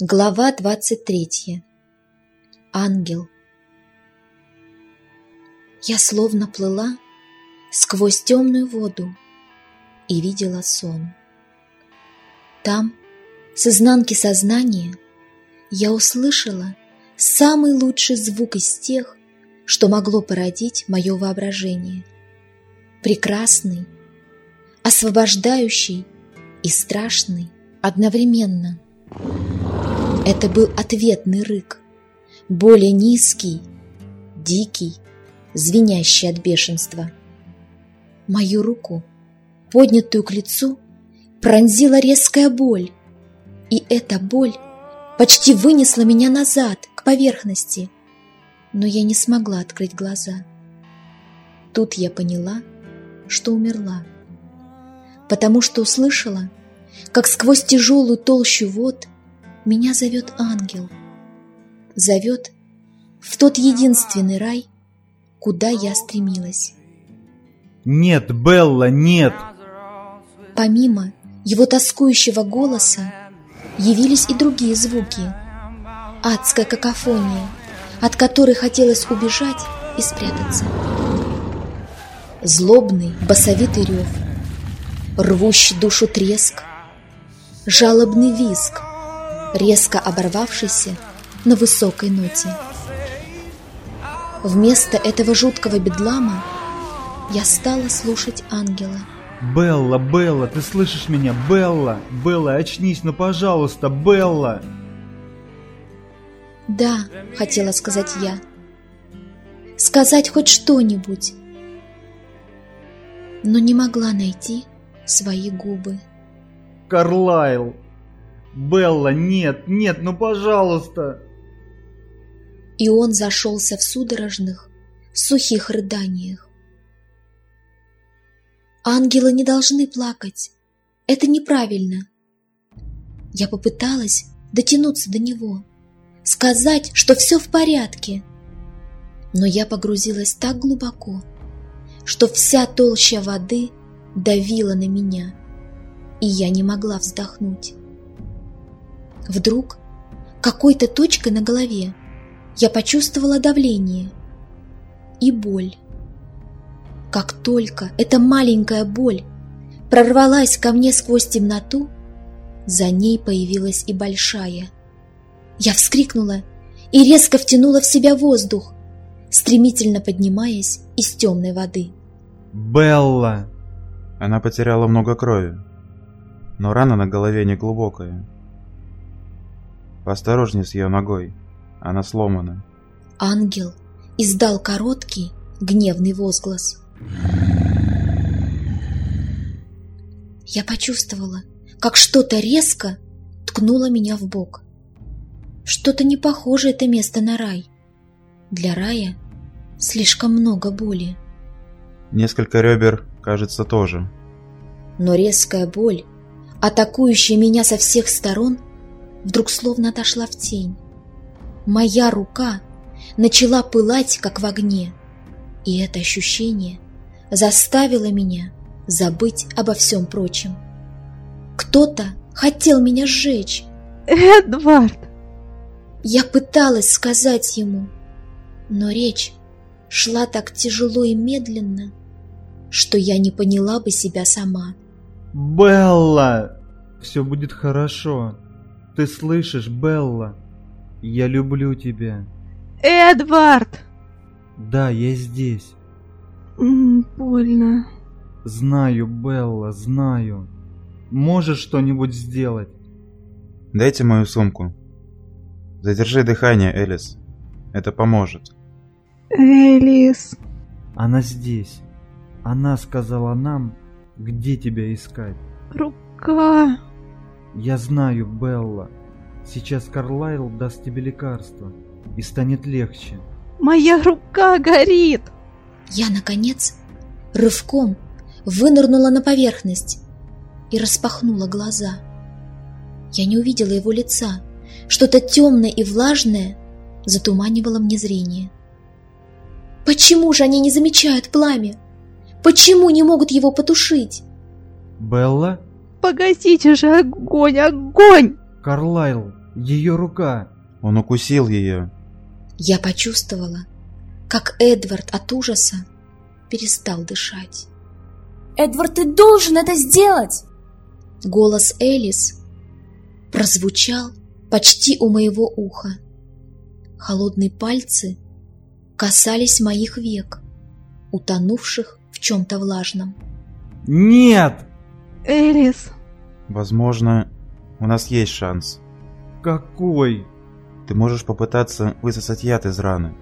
Глава 23. Ангел. Я словно плыла сквозь темную воду и видела сон. Там, с изнанки сознания, я услышала самый лучший звук из тех, что могло породить мое воображение. Прекрасный, освобождающий и страшный одновременно – это был ответный рык, более низкий, дикий, звенящий от бешенства. Мою руку, поднятую к лицу, пронзила резкая боль, и эта боль почти вынесла меня назад, к поверхности, но я не смогла открыть глаза. Тут я поняла, что умерла, потому что услышала, как сквозь тяжелую толщу вод меня зовет ангел. Зовет в тот единственный рай, куда я стремилась. Нет, Белла, нет! Помимо его тоскующего голоса явились и другие звуки. Адская какофония, от которой хотелось убежать и спрятаться. Злобный басовитый рев, рвущий душу треск, жалобный визг, резко оборвавшийся на высокой ноте. Вместо этого жуткого бедлама я стала слушать ангела. Белла, Белла, ты слышишь меня? Белла, Белла, очнись, ну пожалуйста, Белла! Да, хотела сказать я. Сказать хоть что-нибудь. Но не могла найти свои губы. Карлайл, Белла, нет, нет, ну пожалуйста!» И он зашелся в судорожных, сухих рыданиях. Ангелы не должны плакать. Это неправильно. Я попыталась дотянуться до него, сказать, что все в порядке. Но я погрузилась так глубоко, что вся толща воды давила на меня, и я не могла вздохнуть. Вдруг, какой-то точкой на голове, я почувствовала давление и боль. Как только эта маленькая боль прорвалась ко мне сквозь темноту, за ней появилась и большая. Я вскрикнула и резко втянула в себя воздух, стремительно поднимаясь из темной воды. «Белла!» Она потеряла много крови, но рана на голове не глубокая. Осторожнее с ее ногой. Она сломана. Ангел издал короткий, гневный возглас. Я почувствовала, как что-то резко ткнуло меня в бок. Что-то не похоже это место на рай. Для рая слишком много боли. Несколько ребер, кажется, тоже. Но резкая боль, атакующая меня со всех сторон, вдруг словно отошла в тень. Моя рука начала пылать, как в огне, и это ощущение заставило меня забыть обо всем прочем. Кто-то хотел меня сжечь. «Эдвард!» Я пыталась сказать ему, но речь шла так тяжело и медленно, что я не поняла бы себя сама. «Белла! Все будет хорошо!» Ты слышишь, Белла? Я люблю тебя. Эдвард! Да, я здесь. М, Больно. Знаю, Белла, знаю. Можешь что-нибудь сделать? Дайте мою сумку. Задержи дыхание, Элис. Это поможет. Элис. Она здесь. Она сказала нам, где тебя искать. Рука. Я знаю, Белла. Сейчас Карлайл даст тебе лекарство, и станет легче. Моя рука горит. Я, наконец, рывком вынырнула на поверхность и распахнула глаза. Я не увидела его лица. Что-то темное и влажное затуманивало мне зрение. Почему же они не замечают пламя? Почему не могут его потушить? Белла? Погасите же огонь, огонь! Карлайл, Ее рука. Он укусил ее. Я почувствовала, как Эдвард от ужаса перестал дышать. Эдвард, ты должен это сделать! Голос Элис прозвучал почти у моего уха. Холодные пальцы касались моих век, утонувших в чем-то влажном. Нет! Элис, Возможно, у нас есть шанс. Какой? Ты можешь попытаться высосать яд из раны.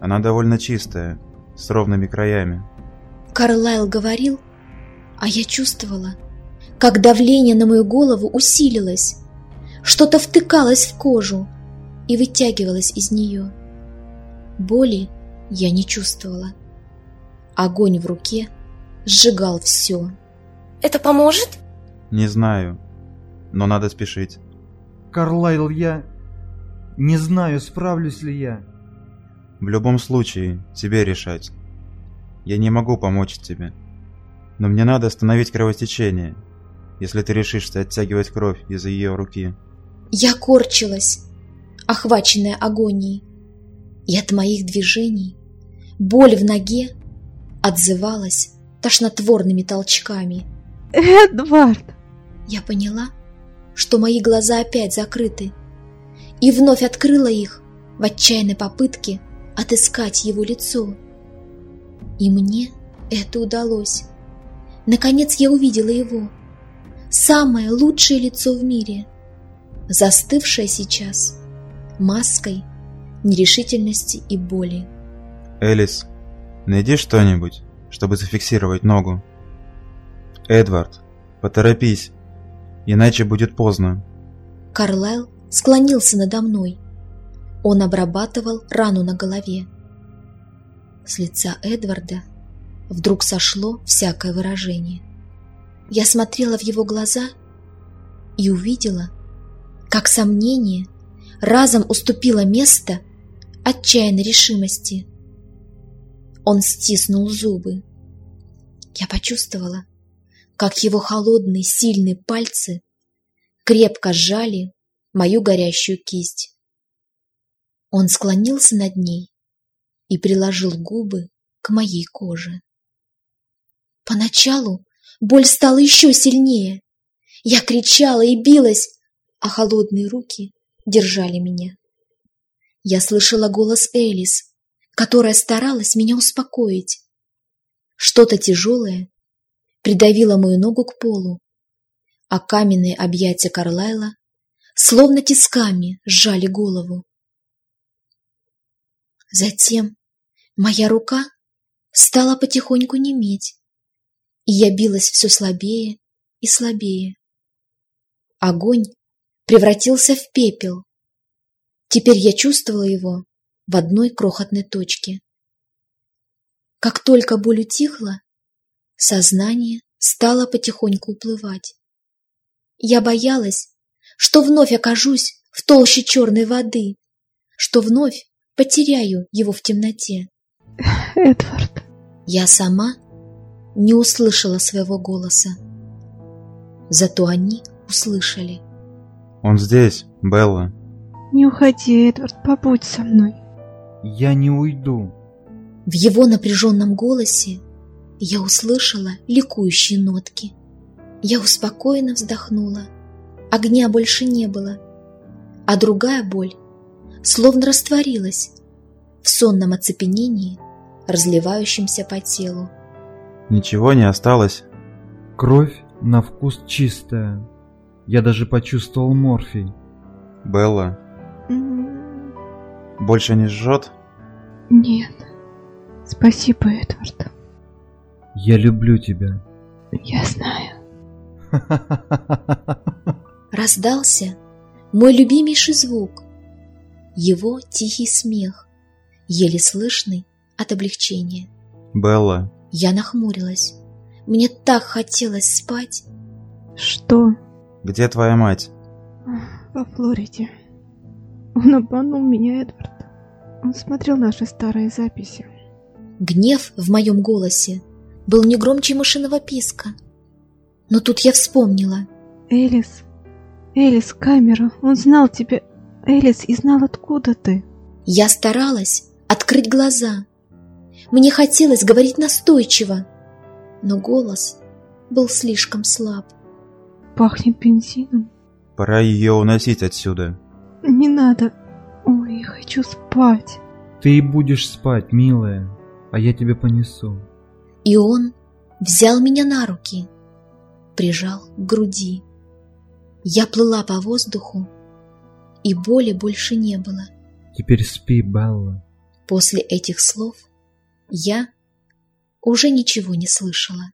Она довольно чистая, с ровными краями. Карлайл говорил, а я чувствовала, как давление на мою голову усилилось. Что-то втыкалось в кожу и вытягивалось из нее. Боли я не чувствовала. Огонь в руке сжигал все. Это поможет? Не знаю, но надо спешить. Карлайл, я... Не знаю, справлюсь ли я. В любом случае, тебе решать. Я не могу помочь тебе. Но мне надо остановить кровотечение, если ты решишься оттягивать кровь из ее руки. Я корчилась, охваченная агонией, и от моих движений боль в ноге отзывалась тошнотворными толчками. Эдвард! Я поняла, что мои глаза опять закрыты, и вновь открыла их в отчаянной попытке отыскать его лицо. И мне это удалось. Наконец я увидела его. Самое лучшее лицо в мире. Застывшее сейчас маской нерешительности и боли. Элис, найди что-нибудь, чтобы зафиксировать ногу. Эдвард, поторопись, иначе будет поздно. Карлайл склонился надо мной. Он обрабатывал рану на голове. С лица Эдварда вдруг сошло всякое выражение. Я смотрела в его глаза и увидела, как сомнение разом уступило место отчаянной решимости. Он стиснул зубы. Я почувствовала, как его холодные сильные пальцы крепко сжали мою горящую кисть. Он склонился над ней и приложил губы к моей коже. Поначалу боль стала еще сильнее. Я кричала и билась, а холодные руки держали меня. Я слышала голос Элис, которая старалась меня успокоить. Что-то тяжелое придавило мою ногу к полу, а каменные объятия Карлайла словно тисками сжали голову. Затем моя рука стала потихоньку неметь, и я билась все слабее и слабее. Огонь превратился в пепел. Теперь я чувствовала его в одной крохотной точке. Как только боль утихла, сознание стало потихоньку уплывать. Я боялась, что вновь окажусь в толще черной воды, что вновь потеряю его в темноте. Эдвард. Я сама не услышала своего голоса. Зато они услышали. Он здесь, Белла. Не уходи, Эдвард, побудь со мной. Я не уйду. В его напряженном голосе я услышала ликующие нотки. Я успокоенно вздохнула. Огня больше не было, а другая боль словно растворилась в сонном оцепенении, разливающемся по телу. Ничего не осталось. Кровь на вкус чистая. Я даже почувствовал морфий. Белла, больше не жжет? Нет. Спасибо, Эдвард. Я люблю тебя. Я знаю. Раздался мой любимейший звук. Его тихий смех, еле слышный от облегчения. Белла, Я нахмурилась. Мне так хотелось спать. Что? где твоя мать? Во Флориде. Он обманул меня, Эдвард. Он смотрел наши старые записи. Гнев в моем голосе был не громче мышиного писка. Но тут я вспомнила. Элис, Элис, камера, он знал тебя, Элис, и знал, откуда ты. Я старалась открыть глаза. Мне хотелось говорить настойчиво, но голос был слишком слаб. Пахнет бензином. Пора ее уносить отсюда. Не надо. Ой, я хочу спать. Ты и будешь спать, милая, а я тебя понесу. И он взял меня на руки, прижал к груди. Я плыла по воздуху, и боли больше не было. Теперь спи, Белла. После этих слов я уже ничего не слышала.